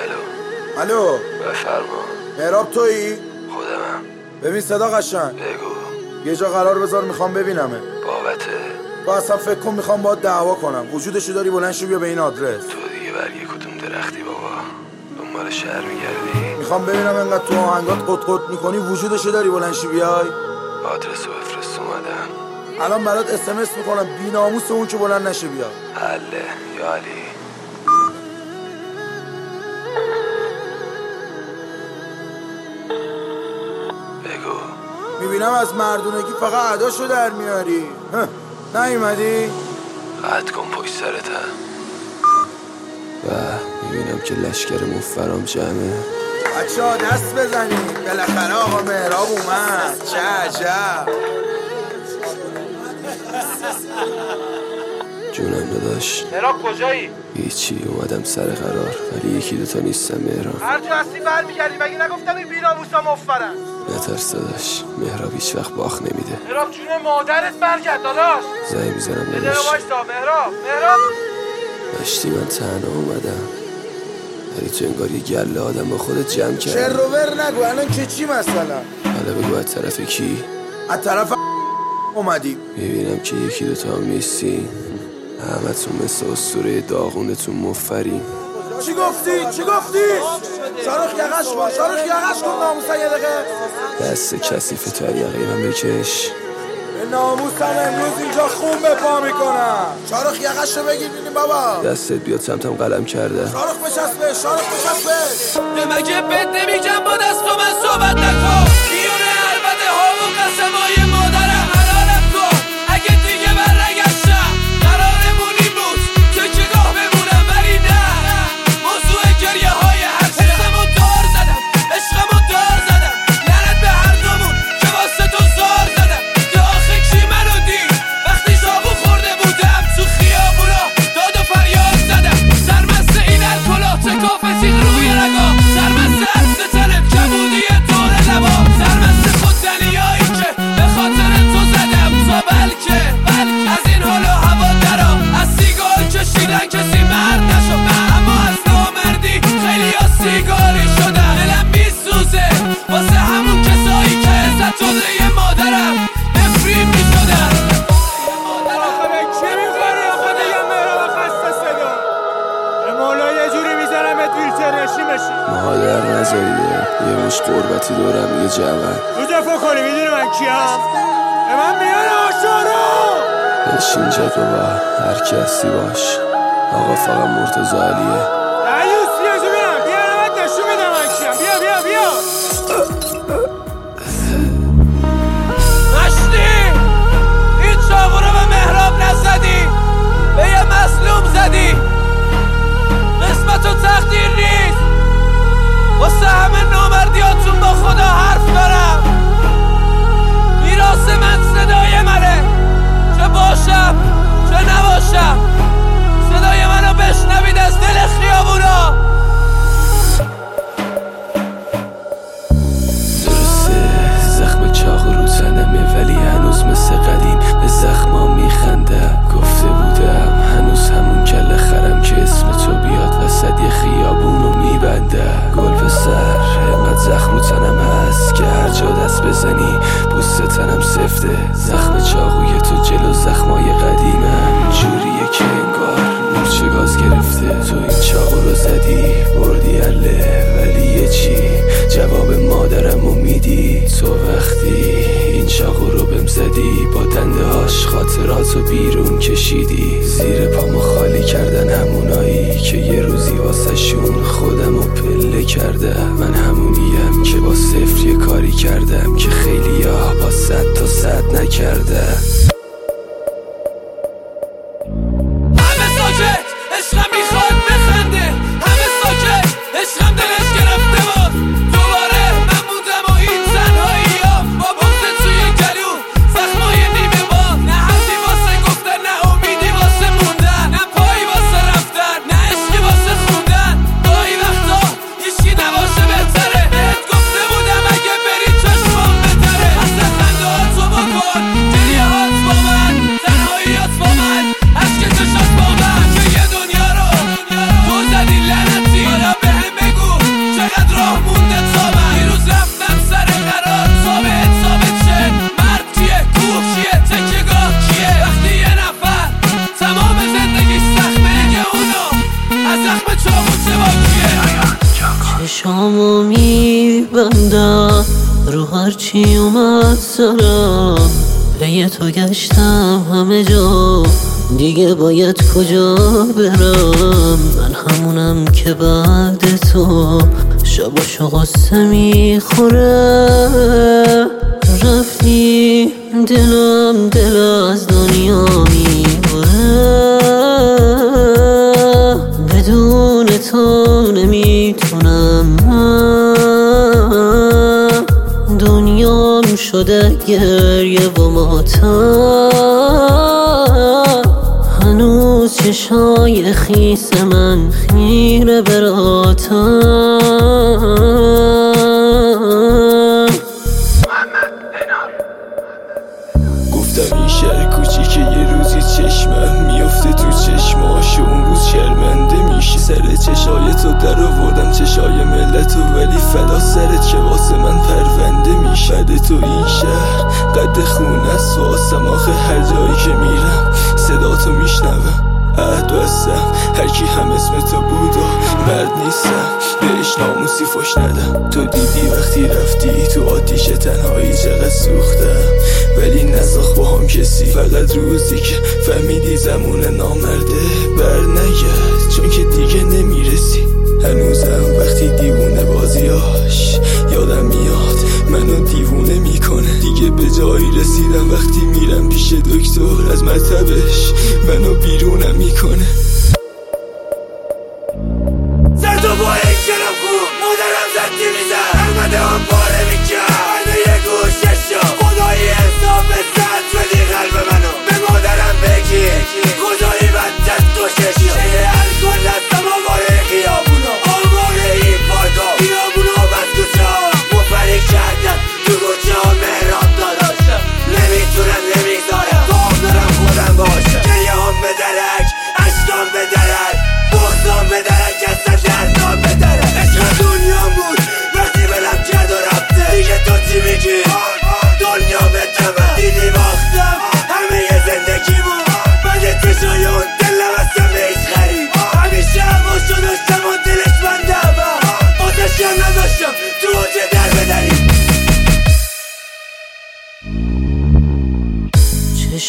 الو. الو. بفرما. مهراب تویی؟ خودمم. ببین صدا قشنگ. بگو. یه جا قرار بذار می‌خوام ببینمه. بابته. تو اصلا فکر کن می‌خوام باید دعوا کنم. وجودشو داری بلند شو بیا به این آدرس. تو دیگه برگی کدوم درختی بابا؟ دنبال شهر میگردی؟ می‌خوام ببینم انقدر تو آهنگات قط قط می‌کنی وجودشو داری بلند شو بیای. آدرس رو بفرست. الان برات اسمس می‌کنم بی ناموس اون که بلند نشه بیا. حله یا علی. بگو. می‌بینم از مردونگی فقط عداشو در میاری. هه، نیومدی؟ قد کن پشت سرتم و می‌بینم که لشکر مفرام جمعه. بچه ها دست بزنید. بالاخره آقا مهراب اومد. چه عجب. جونم داداش. مهراب کجایی؟ هیچی اومدم سر قرار. ولی یکی دوتا نیستم مهران هر جا هستی برمیگردی مگه نگفتم این بیناموسا مفرن؟ نترس داداش. مهراب هیچ وقت باخ نمیده. مهراب جون مادرت برگرد داداش. زنگ می‌زنم داداش. وایسا مهراب. مهراب. داشتی من تنها اومدم. ولی تو انگار یه گله آدم با خودت جمع چه کرد روور نگو الان که چی مثلا؟ حالا بگو از طرف کی؟ از طرف اومدی می‌بینم که یکی دوتا هم نیستی. همتون مثل اسطوره داغونتون مفری. چی گفتی؟ چی گفتی؟ شارخ یقش کن شارخ یقش کن ناموسا یه دقیقه. دست کسیف تو من بکش. به ناموسم امروز اینجا خون به پا می‌کنم. شارخ یقش رو بگیر بینیم بابا. دستت بیاد سمتم قلم کرده. شارخ بچسبه شارخ بچسبه مگه بد نمیگم با دست من صحبت نکن. میونه البته ها و قسمای یه مش قربتی دورم یه جمعن رو دفاع کنی می‌دونی من کیم؟ به من میان آشارو بشین جد بابا هر کی هستی باش. آقا فقط مرتضی علیه. تو این چاقو رو زدی بردی اله ولی یه چی؟ جواب مادرمو میدی. تو وقتی این چاقو رو بهم زدی با دنده هاش خاطراتو بیرون کشیدی. زیر پامو خالی کردن همونایی که یه روزی واسه شون خودمو پله کرده. من همونیم که با صفر یه کاری کردم که خیلی با صد تا صد نکرده. میبندم رو هرچی اومد سرم پی تو گشتم همه جا. دیگه باید کجا برم؟ من همونم که بعد تو شباشو غصه می‌خوره رفتی دلم دل از دنیا می‌بره. بدون تو نمی‌تونم. دنیام شده گریه و ماتم. هنوز چشای خیس من خیره براتم خون است واسم آخه هر جایی که میرم صدا تو میشنوم عهد بستم هرکی هم اسم تو بود و مرد نیستم. بهش ناموسی فش ندم. تو دیدی وقتی رفتی تو آتیش تنهایی چقدر سوختم. ولی نساخ با هم کسی فقط روزی که فهمیدی زمون نامرده بر نگرد چون که دیگه نمی‌رسی. هنوزم وقتی دیوونه بازیاش یادم میاد. منو دیوونه می‌کنه. دیگه به جایی رسیدم وقتی میرم پیش دکتر از مطبش منو بیرونم می‌کنه. سر تو با این کلم خوب مادرم زد. میزن احمده هم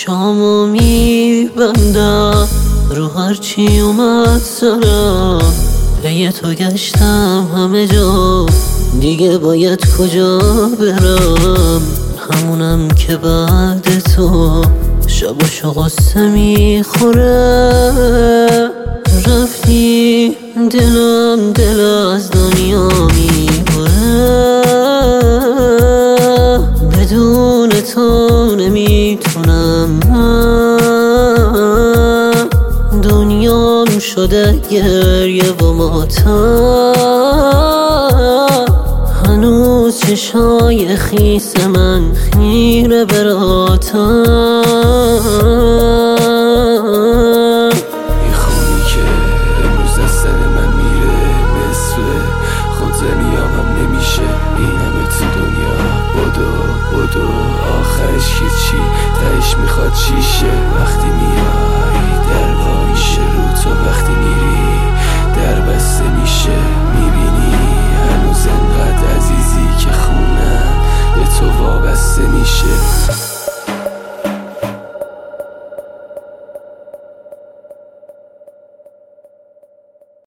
چشامو میبندم. رو هرچی اومد سرم. پی تو گشتم همه جا. دیگه باید کجا برم؟ همونم که بعد تو. شباشو غصه می‌خوره. رفتی دلم دل از دنیا می‌بره. بدون تو نمی‌تونم. دنیام شده گریه و ماتم هنوز چشای خیس من خیره براتم